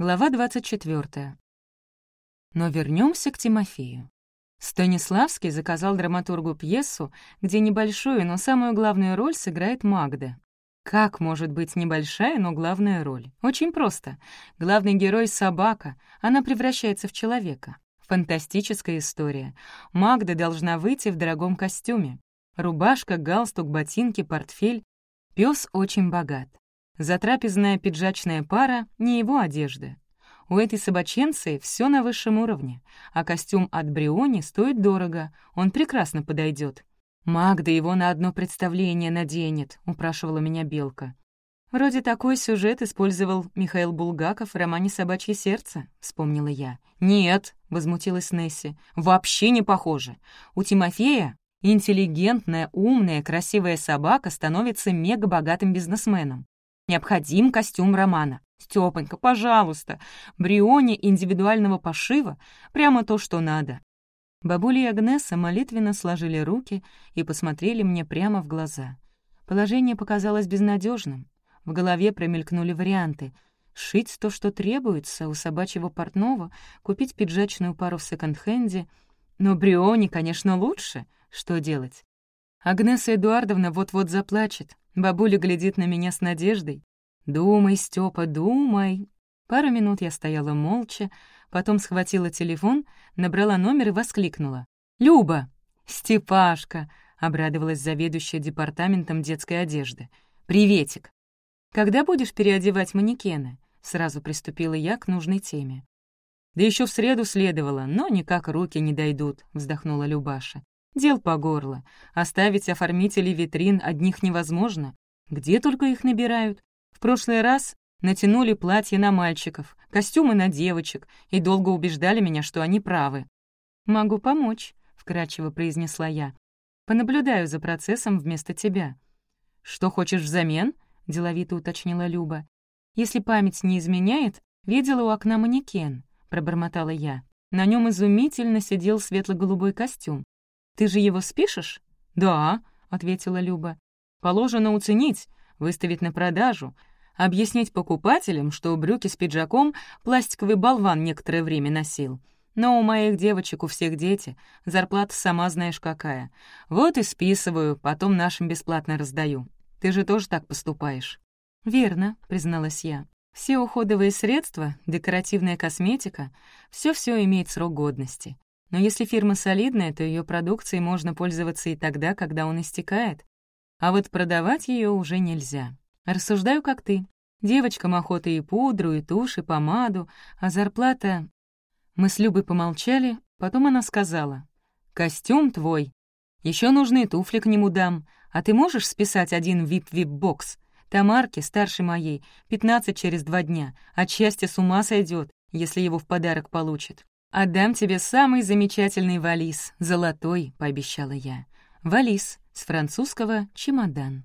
Глава 24. Но вернемся к Тимофею. Станиславский заказал драматургу пьесу, где небольшую, но самую главную роль сыграет Магда. Как может быть небольшая, но главная роль? Очень просто. Главный герой — собака, она превращается в человека. Фантастическая история. Магда должна выйти в дорогом костюме. Рубашка, галстук, ботинки, портфель. Пёс очень богат. Затрапезная пиджачная пара — не его одежда. У этой собаченцы все на высшем уровне, а костюм от Бриони стоит дорого, он прекрасно подойдет. «Магда его на одно представление наденет», — упрашивала меня Белка. «Вроде такой сюжет использовал Михаил Булгаков в романе «Собачье сердце», — вспомнила я. «Нет», — возмутилась Несси, — «вообще не похоже. У Тимофея интеллигентная, умная, красивая собака становится мегабогатым бизнесменом. Необходим костюм романа. Стёпонька, пожалуйста, Брионе индивидуального пошива — прямо то, что надо». Бабуля и Агнеса молитвенно сложили руки и посмотрели мне прямо в глаза. Положение показалось безнадежным. В голове промелькнули варианты — шить то, что требуется у собачьего портного, купить пиджачную пару в секонд-хенде. Но Брионе, конечно, лучше. Что делать? Агнеса Эдуардовна вот-вот заплачет. Бабуля глядит на меня с надеждой. «Думай, Степа, думай». Пару минут я стояла молча, потом схватила телефон, набрала номер и воскликнула. «Люба!» «Степашка!» — обрадовалась заведующая департаментом детской одежды. «Приветик!» «Когда будешь переодевать манекены?» Сразу приступила я к нужной теме. «Да еще в среду следовало, но никак руки не дойдут», — вздохнула Любаша. Дел по горло. Оставить оформителей витрин одних невозможно. Где только их набирают. В прошлый раз натянули платья на мальчиков, костюмы на девочек и долго убеждали меня, что они правы. «Могу помочь», — вкратчиво произнесла я. «Понаблюдаю за процессом вместо тебя». «Что хочешь взамен?» — деловито уточнила Люба. «Если память не изменяет, видела у окна манекен», — пробормотала я. На нем изумительно сидел светло-голубой костюм. «Ты же его спишешь?» «Да», — ответила Люба. «Положено уценить, выставить на продажу, объяснить покупателям, что брюки с пиджаком пластиковый болван некоторое время носил. Но у моих девочек у всех дети, зарплата сама знаешь какая. Вот и списываю, потом нашим бесплатно раздаю. Ты же тоже так поступаешь». «Верно», — призналась я. «Все уходовые средства, декоративная косметика — все все имеет срок годности. Но если фирма солидная, то ее продукцией можно пользоваться и тогда, когда он истекает. А вот продавать ее уже нельзя. Рассуждаю, как ты. Девочкам охота и пудру, и тушь, и помаду, а зарплата... Мы с Любой помолчали, потом она сказала. «Костюм твой. Еще нужны туфли к нему дам. А ты можешь списать один вип-вип-бокс? Тамарке, старшей моей, пятнадцать через два дня. От счастья с ума сойдет, если его в подарок получит. «Отдам тебе самый замечательный вализ, золотой», — пообещала я. «Вализ» с французского «чемодан».